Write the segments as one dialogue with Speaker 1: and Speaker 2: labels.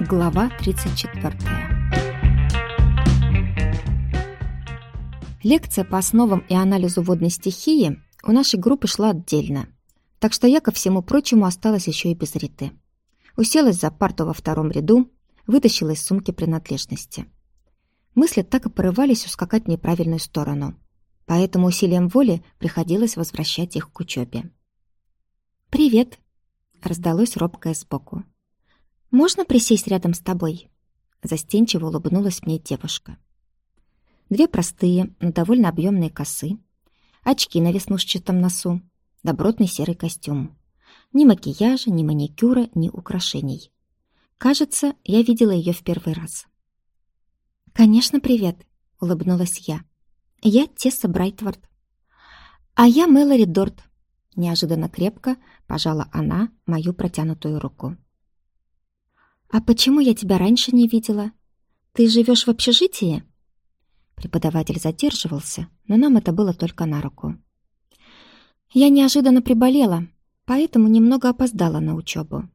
Speaker 1: Глава 34. Лекция по основам и анализу водной стихии у нашей группы шла отдельно, так что я, ко всему прочему, осталась еще и без Риты. Уселась за парту во втором ряду, вытащила из сумки принадлежности. Мысли так и порывались ускакать в неправильную сторону, поэтому усилием воли приходилось возвращать их к учебе. «Привет!» — раздалось робкое сбоку. «Можно присесть рядом с тобой?» Застенчиво улыбнулась мне девушка. Две простые, но довольно объемные косы, очки на веснушчатом носу, добротный серый костюм. Ни макияжа, ни маникюра, ни украшений. Кажется, я видела ее в первый раз. «Конечно, привет», — улыбнулась я. «Я Тесса Брайтвард». «А я Мэлори Дорт», — неожиданно крепко пожала она мою протянутую руку. «А почему я тебя раньше не видела? Ты живешь в общежитии?» Преподаватель задерживался, но нам это было только на руку. Я неожиданно приболела, поэтому немного опоздала на учебу.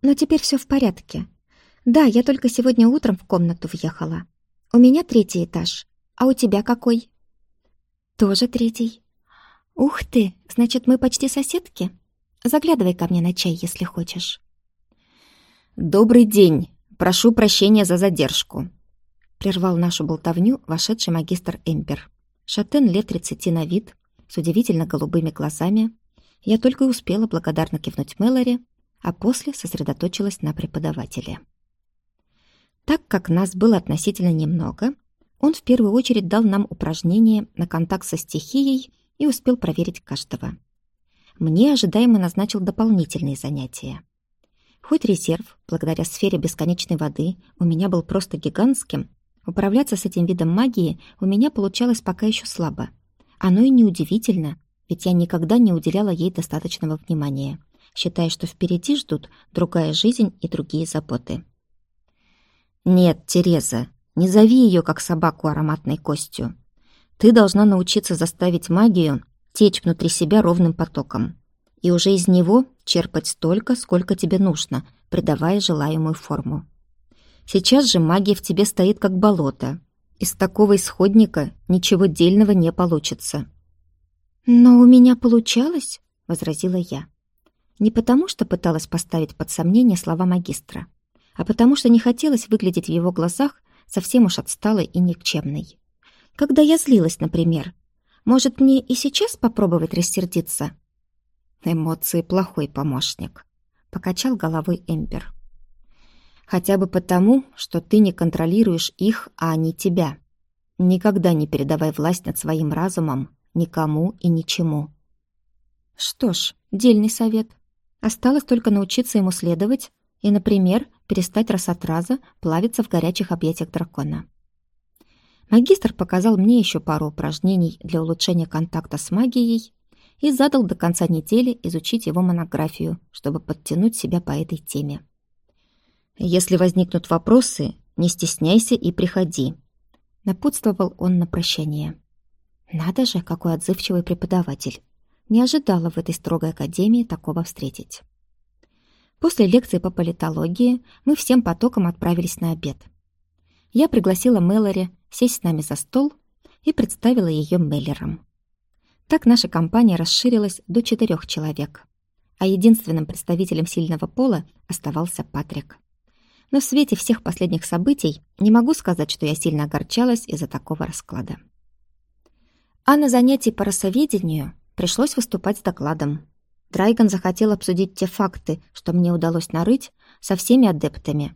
Speaker 1: Но теперь все в порядке. Да, я только сегодня утром в комнату въехала. У меня третий этаж. А у тебя какой? Тоже третий. Ух ты, значит, мы почти соседки? Заглядывай ко мне на чай, если хочешь.
Speaker 2: «Добрый день! Прошу прощения за задержку!» Прервал нашу болтовню вошедший магистр Эмпер. Шатен лет тридцати на вид, с удивительно голубыми глазами. Я только успела благодарно кивнуть Мэлори, а после сосредоточилась на преподавателе. Так как нас было относительно немного, он в первую очередь дал нам упражнение на контакт со стихией и успел проверить каждого. Мне ожидаемо назначил дополнительные занятия. Хоть резерв, благодаря сфере бесконечной воды, у меня был просто гигантским, управляться с этим видом магии у меня получалось пока еще слабо. Оно и неудивительно, ведь я никогда не уделяла ей достаточного внимания, считая, что впереди ждут другая жизнь и другие заботы. «Нет, Тереза, не зови ее как собаку ароматной костью. Ты должна научиться заставить магию течь внутри себя ровным потоком и уже из него черпать столько, сколько тебе нужно, придавая желаемую форму. Сейчас же магия в тебе стоит как болото. Из такого исходника ничего дельного не получится.
Speaker 1: «Но у меня получалось», — возразила я. Не потому, что пыталась поставить под сомнение слова магистра, а потому что не хотелось выглядеть в его глазах совсем уж отсталой и никчемной. Когда я злилась, например, может, мне и сейчас попробовать рассердиться?
Speaker 2: Эмоции плохой помощник, покачал головой Эмпер. Хотя бы потому, что ты не контролируешь их, а они тебя. Никогда не передавай власть над своим разумом никому и ничему.
Speaker 1: Что ж, дельный совет. Осталось только научиться ему следовать и, например, перестать раз от раза плавиться в горячих объятиях дракона. Магистр показал мне еще пару упражнений для улучшения контакта с магией и задал до конца недели изучить его монографию, чтобы подтянуть себя по этой теме.
Speaker 2: «Если возникнут вопросы, не стесняйся и приходи», — напутствовал он на прощание.
Speaker 1: «Надо же, какой отзывчивый преподаватель! Не ожидала в этой строгой академии такого встретить». После лекции по политологии мы всем потоком отправились на обед. Я пригласила Мэлори сесть с нами за стол и представила ее Меллером. Так наша компания расширилась до четырех человек, а единственным представителем сильного пола оставался Патрик. Но в свете всех последних событий не могу сказать, что я сильно огорчалась из-за такого расклада. А на занятии по рассоведению пришлось выступать с докладом. Драйган захотел обсудить те факты, что мне удалось нарыть, со всеми адептами.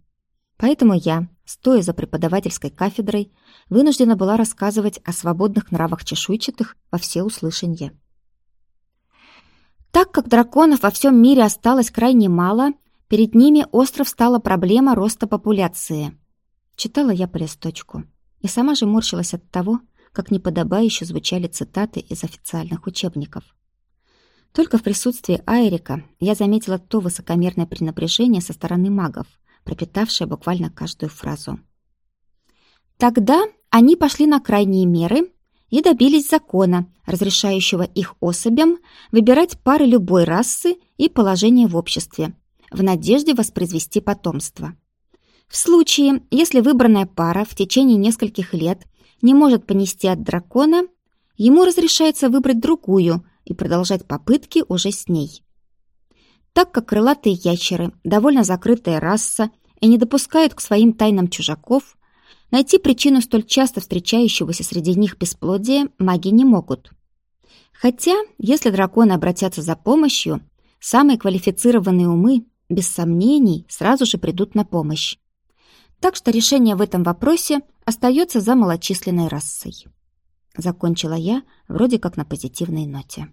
Speaker 1: Поэтому я, стоя за преподавательской кафедрой, вынуждена была рассказывать о свободных нравах чешуйчатых во всеуслышанье. Так как драконов во всем мире осталось крайне мало, перед ними остро встала проблема роста популяции. Читала я по листочку и сама же морщилась от того, как неподобающе звучали цитаты из официальных учебников. Только в присутствии Айрика я заметила то высокомерное пренебрежение со стороны магов, пропитавшее буквально каждую фразу. Тогда они пошли на крайние меры и добились закона, разрешающего их особям выбирать пары любой расы и положения в обществе, в надежде воспроизвести потомство. В случае, если выбранная пара в течение нескольких лет не может понести от дракона, ему разрешается выбрать другую и продолжать попытки уже с ней. Так как крылатые ящеры – довольно закрытая раса и не допускают к своим тайнам чужаков, найти причину столь часто встречающегося среди них бесплодия маги не могут. Хотя, если драконы обратятся за помощью, самые квалифицированные умы, без сомнений, сразу же придут на помощь. Так что решение в этом вопросе остается за малочисленной расой. Закончила я вроде как на позитивной ноте.